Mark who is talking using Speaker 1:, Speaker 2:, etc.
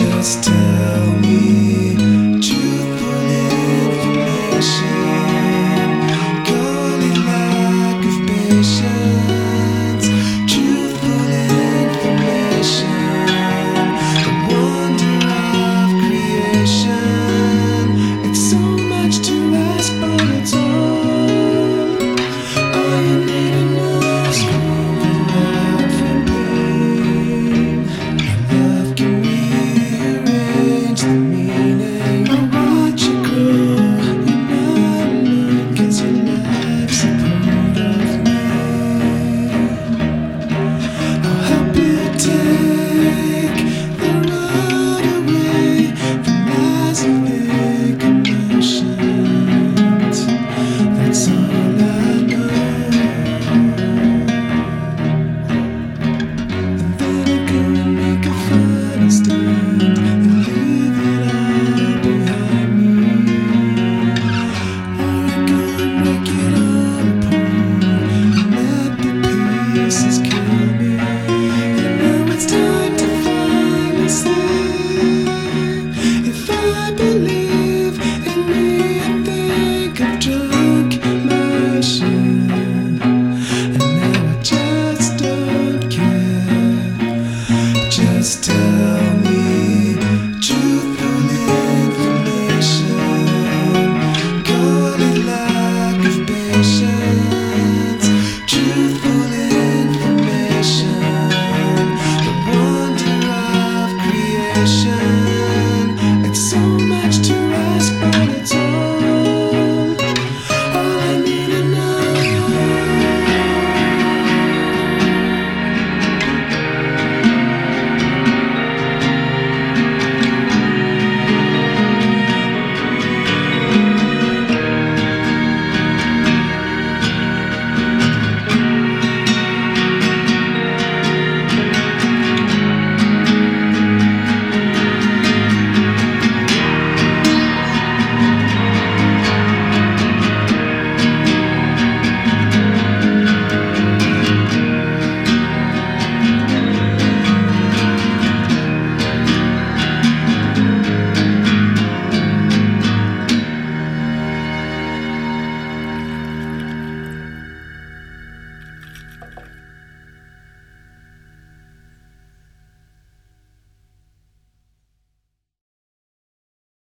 Speaker 1: Just tell me. wasted.